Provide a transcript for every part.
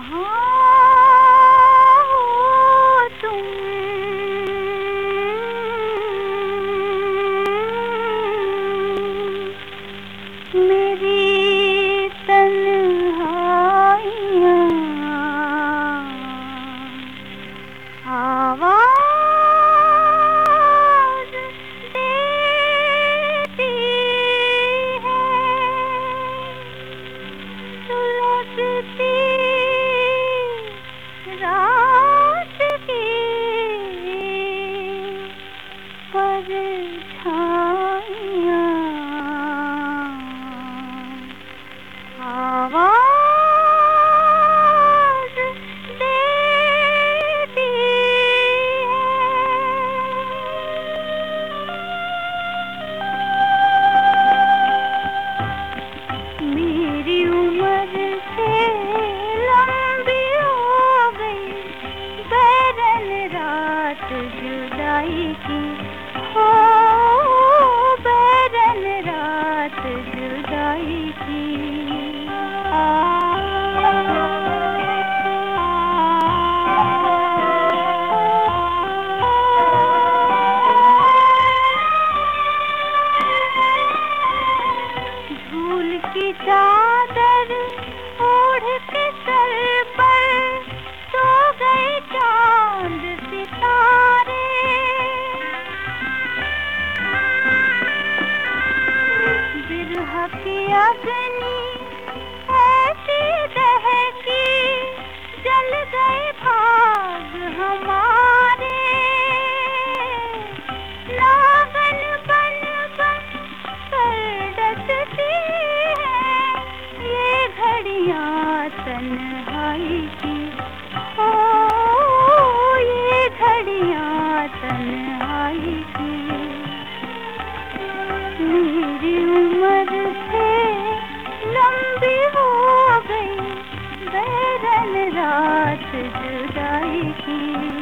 जुदाई की चादर ओढ़ के सर पर सो गए चाँद सितारे। बिरह की अग्नि ऐसी जल गए भाग हमारे। तन्हाई की ओ ये की मेरी उम्र से लंबी हो गई, बैरन रात जुदाई की।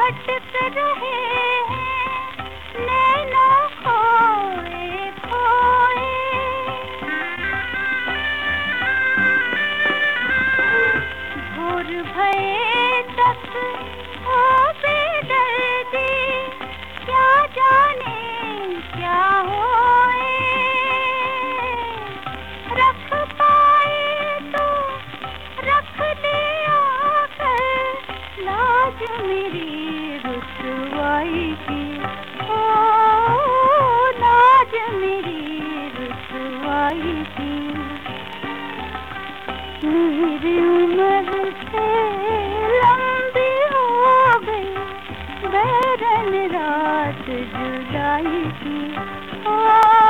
भटक रहे हैं, नैनों खोए खोए। भोर भये तक हो बेदर्दी क्या जाने क्या होए। रख पाए तो रख लाज मेरी रुसवाई की ओ, नाज मेरी की मेरी उम्र से लंबी हो गई, बैरन रात जुलाई की ओ